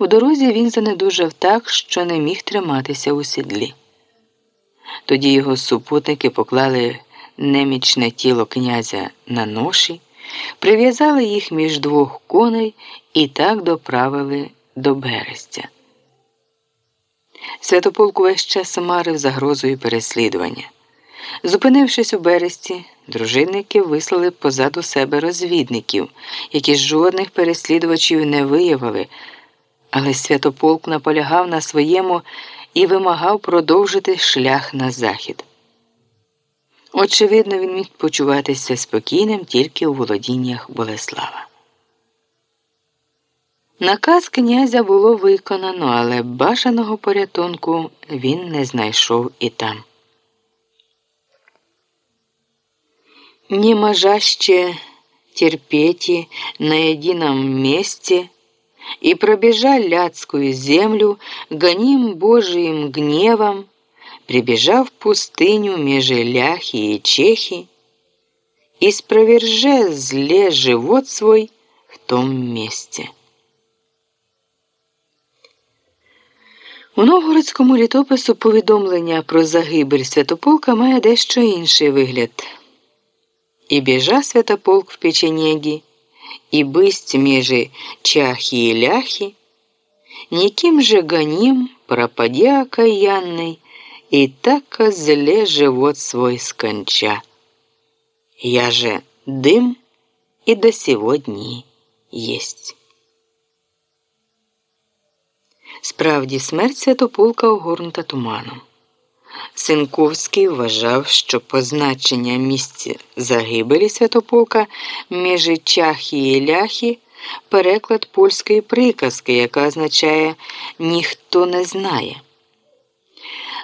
В дорозі він занедужав так, що не міг триматися у сідлі. Тоді його супутники поклали немічне тіло князя на ноші, прив'язали їх між двох коней і так доправили до берестя. Святополк весь час марив загрозою переслідування. Зупинившись у бересті, дружинники вислали позаду себе розвідників, які жодних переслідувачів не виявили, але святополк наполягав на своєму і вимагав продовжити шлях на захід. Очевидно, він міг почуватися спокійним тільки у володіннях Болеслава. Наказ князя було виконано, але бажаного порятунку він не знайшов і там. Не можаще терпеть на едином месте и пробежа ляцкую землю, гоним Божиим гневом, прибежав в пустыню меже ляхи и чехи, и спроверже зле живот свой в том месте. У новгородському літопису повідомлення про загибель Святополка має дещо інший вигляд. И бежа святополк в печенеги, и бысть межи чахи и ляхи, никим же гоним, пропадя окаянный, и так зле живот свой сконча. Я же дым и до сегодня есть. Справді, смерть святополка огорнута туманом. Синковський вважав, що позначення місця загибелі святополка між чахі і ляхі переклад польської приказки, яка означає ніхто не знає.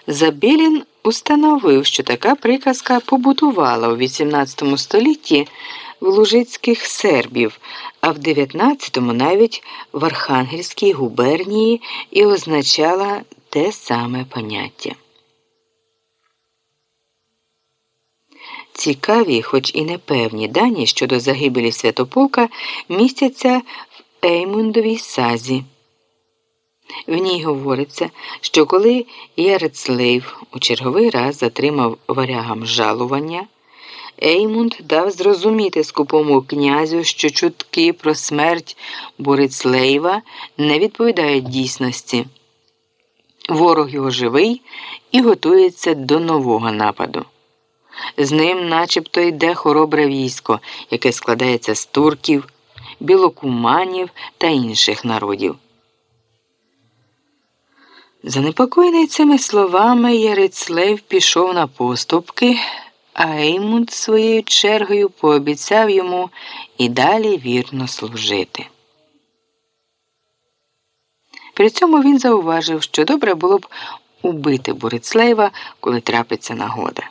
Забілін установив, що така приказка побутувала у XVIII столітті в лужицьких сербів, а в 19-му навіть в Архангельській губернії і означала те саме поняття. Цікаві, хоч і непевні дані щодо загибелі Святополка містяться в Еймундовій сазі. В ній говориться, що коли Ярецлейв у черговий раз затримав варягам жалування, Еймунд дав зрозуміти скупому князю, що чутки про смерть Борицлейва не відповідають дійсності. Ворог його живий і готується до нового нападу. З ним начебто йде хоробре військо, яке складається з турків, білокуманів та інших народів. Занепокоєний цими словами Ярицлев пішов на поступки, а Еймунд своєю чергою пообіцяв йому і далі вірно служити. При цьому він зауважив, що добре було б убити Борицлеєва, коли трапиться нагода.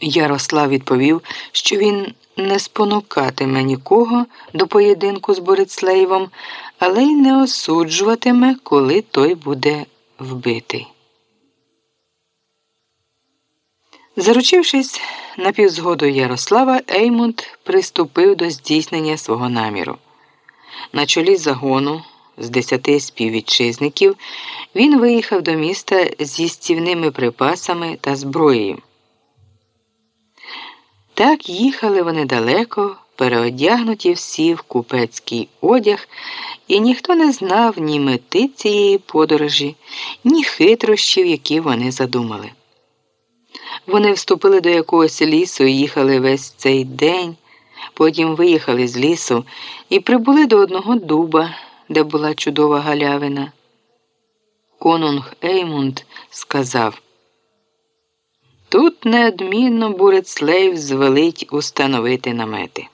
Ярослав відповів, що він не спонукатиме нікого до поєдинку з Борицлеєвом, але й не осуджуватиме, коли той буде вбитий. Заручившись напівзгодою Ярослава, Еймунд приступив до здійснення свого наміру. На чолі загону з десяти співвітчизників він виїхав до міста зі стівними припасами та зброєю. Так їхали вони далеко, переодягнуті всі в купецький одяг, і ніхто не знав ні мети цієї подорожі, ні хитрощів, які вони задумали. Вони вступили до якогось лісу і їхали весь цей день, потім виїхали з лісу і прибули до одного дуба, де була чудова галявина. Конунг Еймунд сказав Тут неодмінно Бурецлейв звелить установити намети.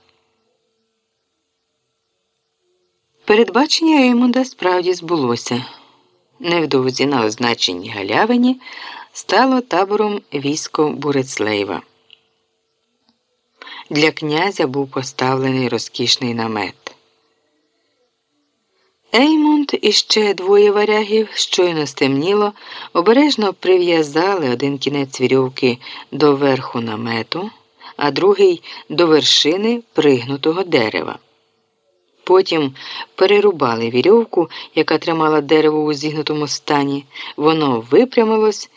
Передбачення Еймунда справді збулося. Невдовзі на означеній галявині стало табором військо Бурецлейва. Для князя був поставлений розкішний намет. Еймунд і ще двоє варягів, щойно стемніло, обережно прив'язали один кінець вірьовки до верху намету, а другий до вершини пригнутого дерева. Потім перерубали вірьовку, яка тримала дерево у зігнутому стані. Воно випрямилось